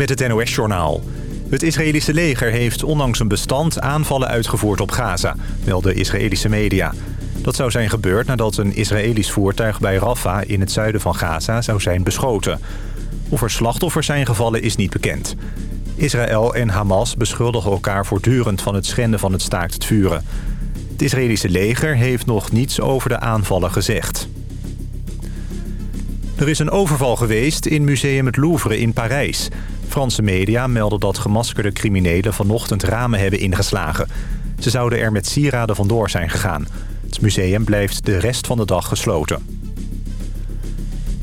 met het NOS-journaal. Het Israëlische leger heeft ondanks een bestand aanvallen uitgevoerd op Gaza, melden Israëlische media. Dat zou zijn gebeurd nadat een Israëlisch voertuig bij Rafah in het zuiden van Gaza zou zijn beschoten. Of er slachtoffers zijn gevallen is niet bekend. Israël en Hamas beschuldigen elkaar voortdurend van het schenden van het staakt het vuren. Het Israëlische leger heeft nog niets over de aanvallen gezegd. Er is een overval geweest in museum het Louvre in Parijs. Franse media melden dat gemaskerde criminelen vanochtend ramen hebben ingeslagen. Ze zouden er met sieraden vandoor zijn gegaan. Het museum blijft de rest van de dag gesloten.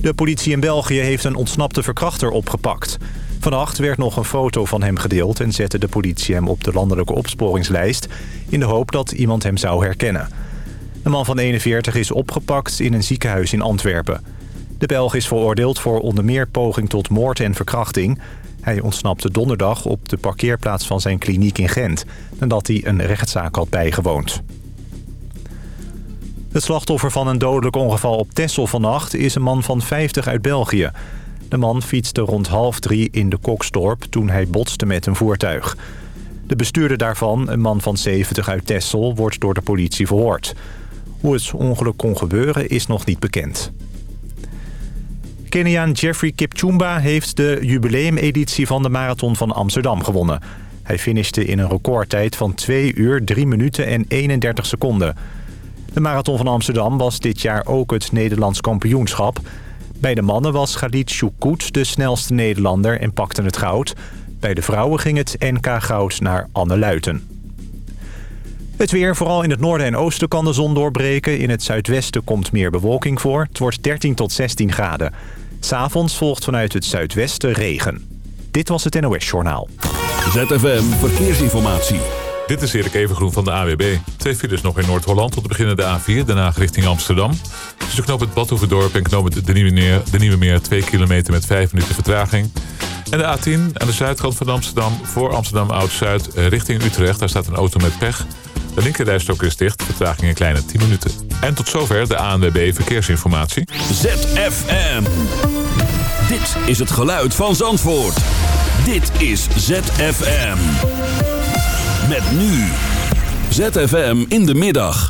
De politie in België heeft een ontsnapte verkrachter opgepakt. Vannacht werd nog een foto van hem gedeeld... en zette de politie hem op de landelijke opsporingslijst... in de hoop dat iemand hem zou herkennen. De man van 41 is opgepakt in een ziekenhuis in Antwerpen. De Belg is veroordeeld voor onder meer poging tot moord en verkrachting. Hij ontsnapte donderdag op de parkeerplaats van zijn kliniek in Gent... nadat hij een rechtszaak had bijgewoond. Het slachtoffer van een dodelijk ongeval op Texel vannacht... is een man van 50 uit België. De man fietste rond half drie in de Koksdorp toen hij botste met een voertuig. De bestuurder daarvan, een man van 70 uit Texel, wordt door de politie verhoord. Hoe het ongeluk kon gebeuren is nog niet bekend. Keniaan Jeffrey Kipchumba heeft de jubileumeditie van de Marathon van Amsterdam gewonnen. Hij finishte in een recordtijd van 2 uur, 3 minuten en 31 seconden. De Marathon van Amsterdam was dit jaar ook het Nederlands kampioenschap. Bij de mannen was Khalid Choukout de snelste Nederlander en pakte het goud. Bij de vrouwen ging het NK goud naar Anne Luiten. Het weer, vooral in het noorden en oosten kan de zon doorbreken. In het zuidwesten komt meer bewolking voor. Het wordt 13 tot 16 graden. S'avonds volgt vanuit het zuidwesten regen. Dit was het NOS Journaal. ZFM Verkeersinformatie. Dit is Erik Evengroen van de AWB. Twee files nog in Noord-Holland tot de beginnende A4, daarna richting Amsterdam. Tussen knoop het Badhoevedorp en knoop het de Nieuwe, Meer, de Nieuwe Meer 2 kilometer met 5 minuten vertraging. En de A10 aan de zuidkant van Amsterdam, voor Amsterdam Oud-Zuid richting Utrecht. Daar staat een auto met pech. De linkerrijstok is dicht, vertraging een kleine 10 minuten. En tot zover de ANWB Verkeersinformatie. ZFM. Dit is het geluid van Zandvoort. Dit is ZFM. Met nu. ZFM in de middag.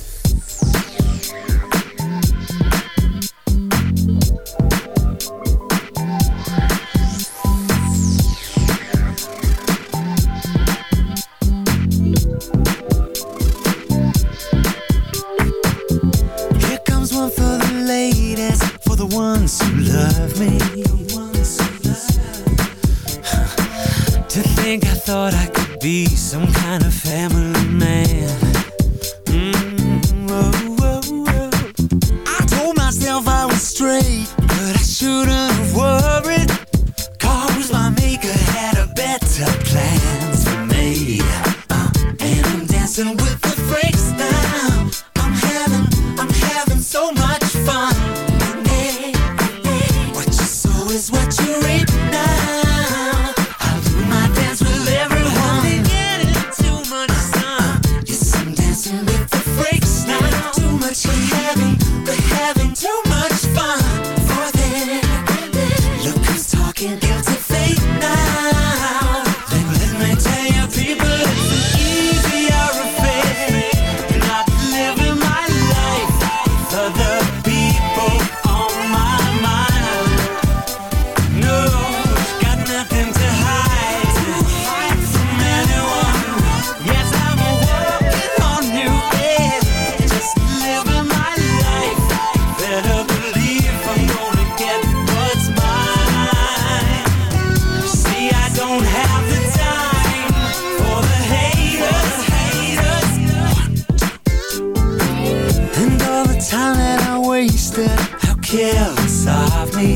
jealous of me.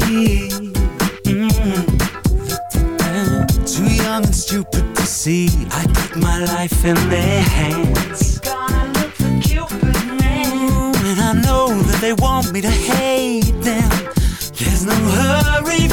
Too young and stupid to see I put my life in their hands. Ooh, And I know that they want me to hate them. There's no hurry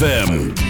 ZFM.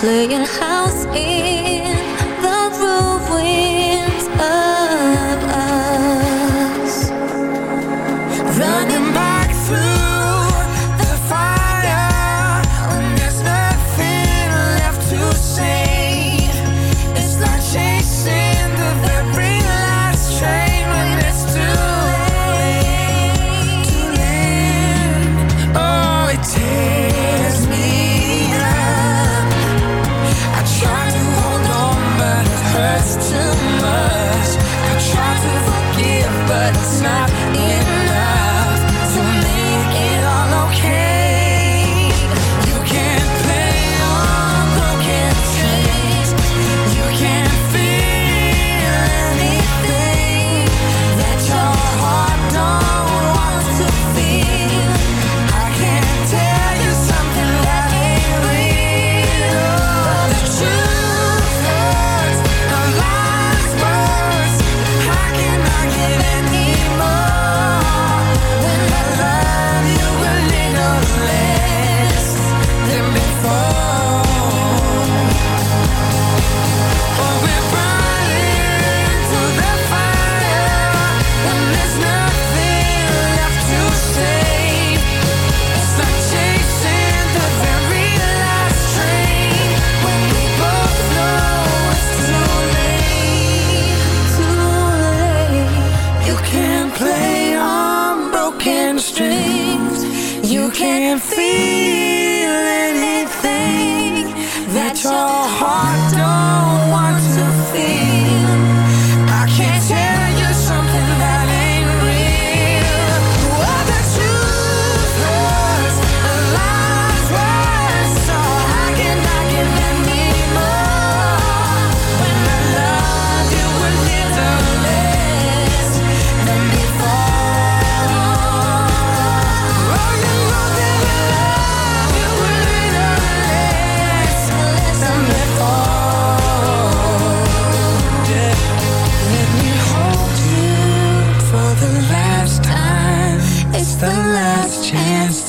playing high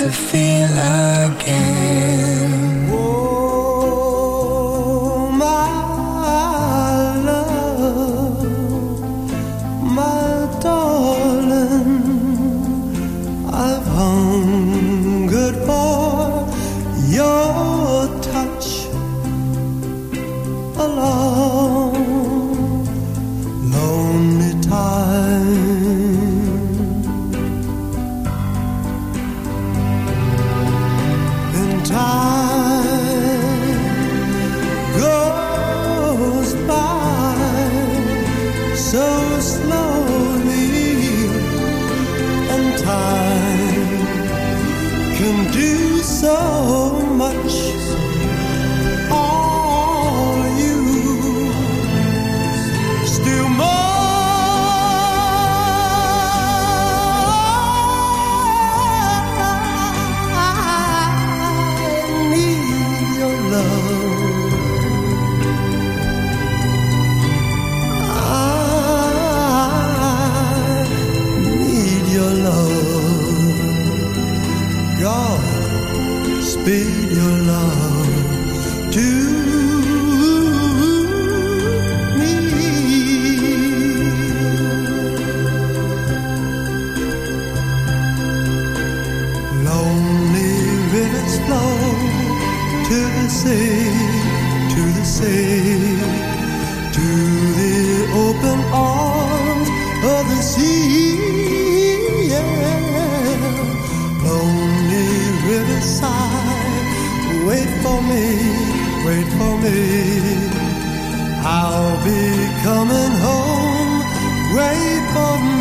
to feel again. I'll be coming home. Wait for me.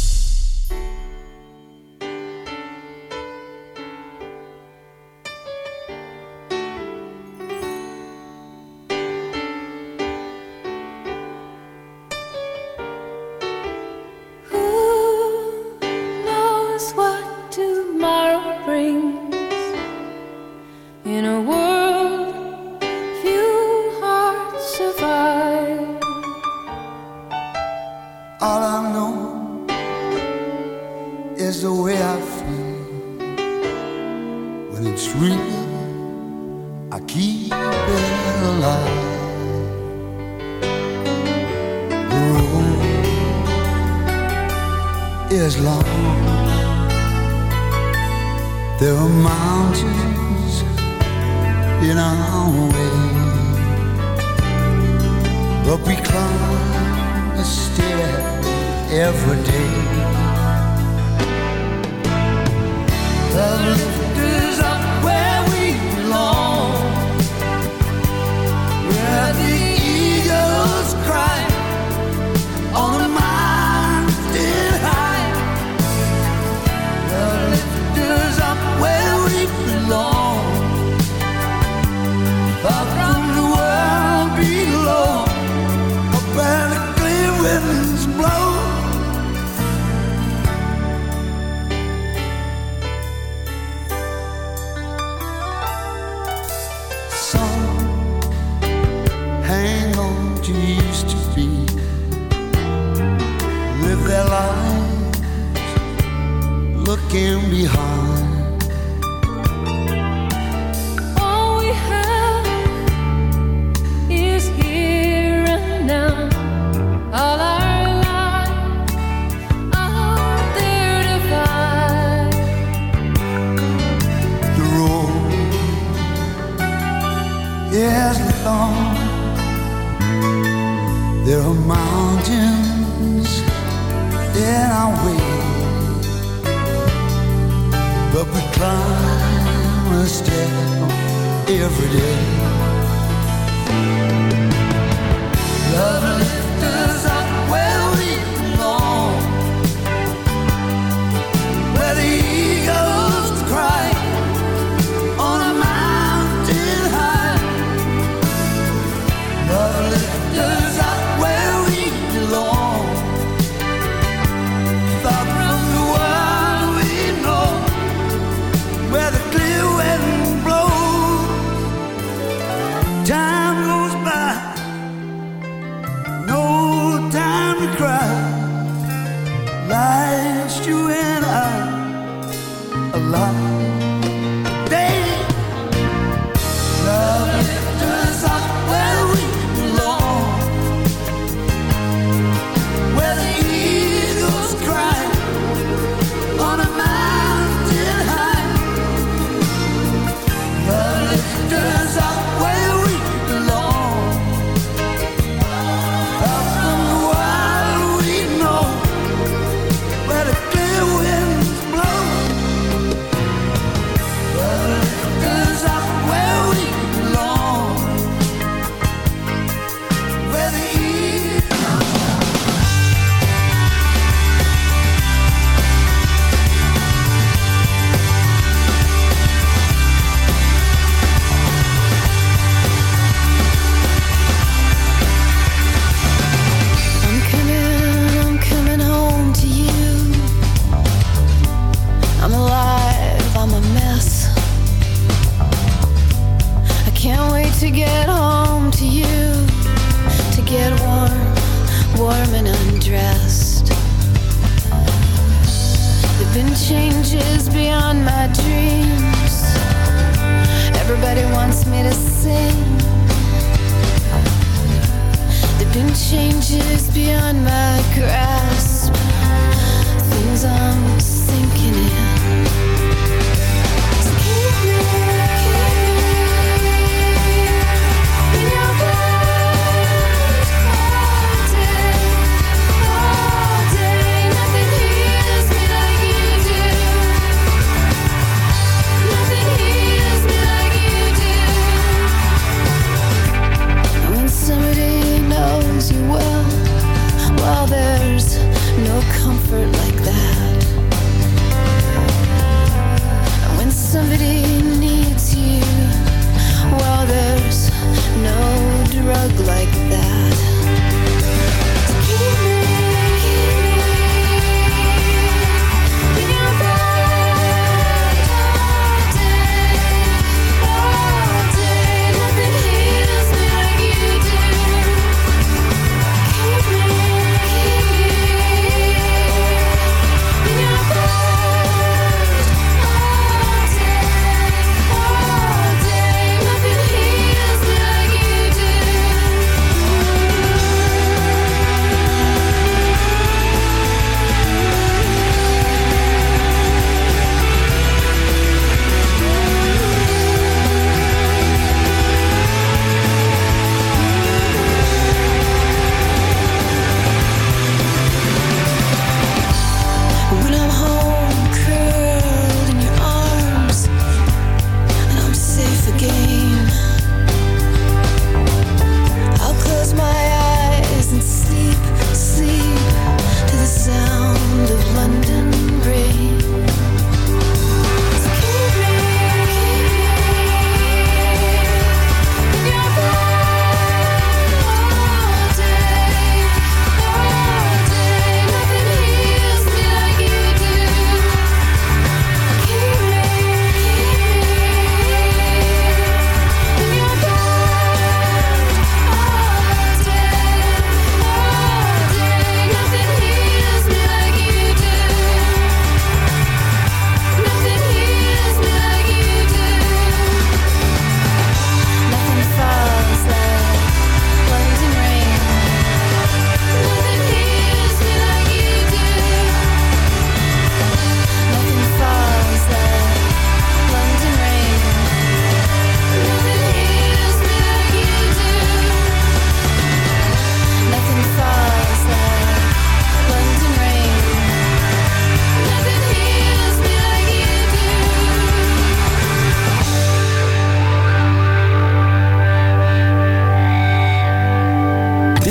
can be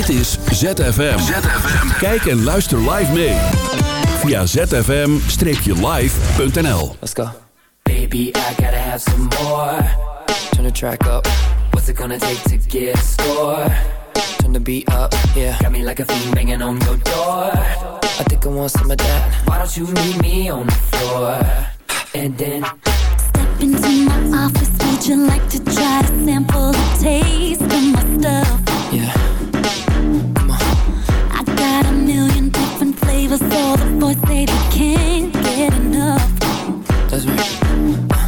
Dit is ZFM. Kijk en luister live mee. Via zfm-live.nl Let's go. Baby, I gotta have some more. Turn the track up. What's it gonna take to get a score? Turn the beat up, yeah. Got me like a fiend banging on your door. I think I want some of that. Why don't you meet me on the floor? And then... Step into my office. Would you like to try sample the taste of my stuff? Yeah flavors for the boys say they can't get enough. That's right.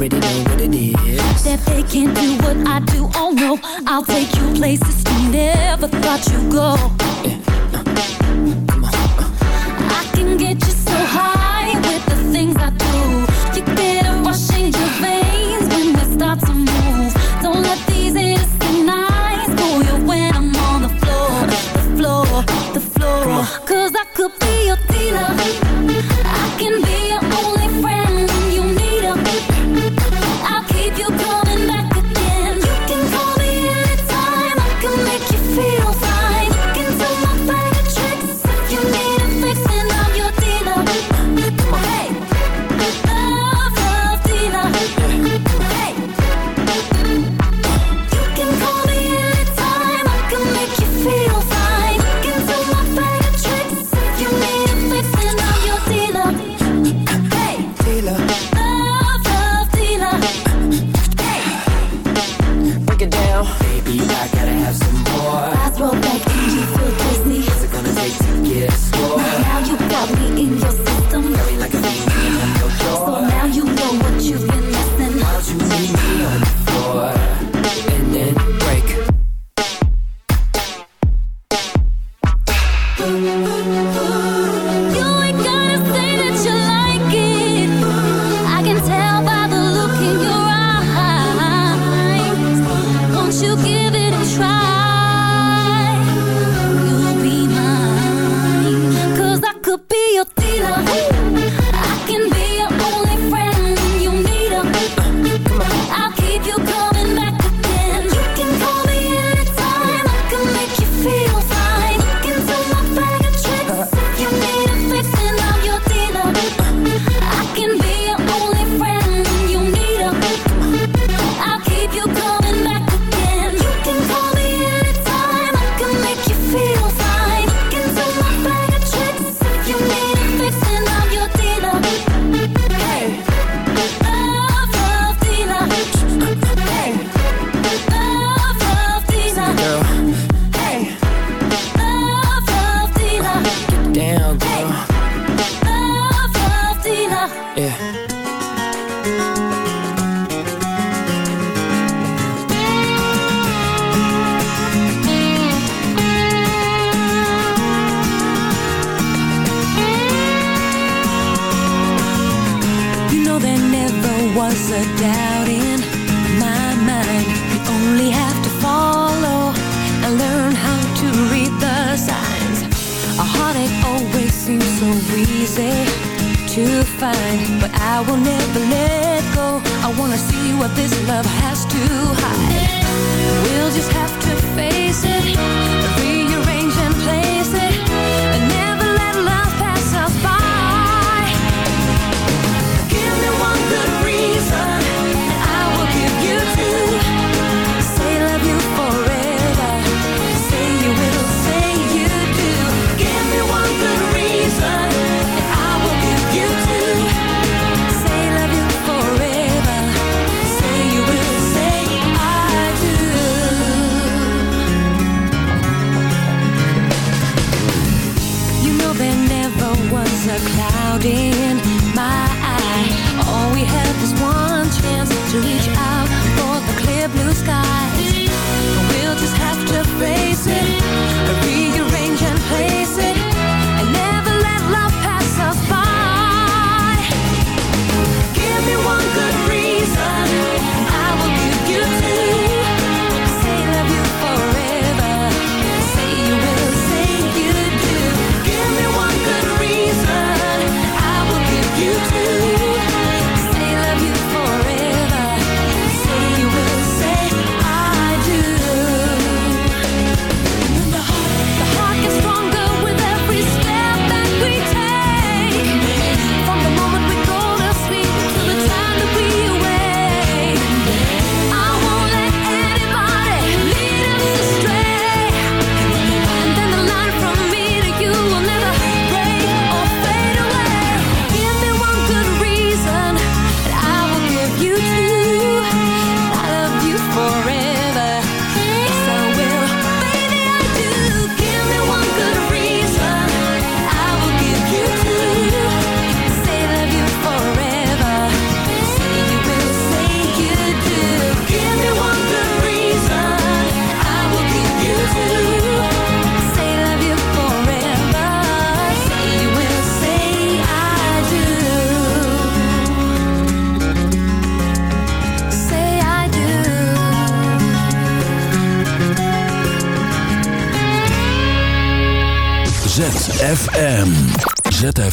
already know what it is. That they can't do what I do, oh no. I'll take you places you never thought you'd go. Yeah, uh, uh, come on, uh. I can get you so high.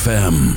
ZFM.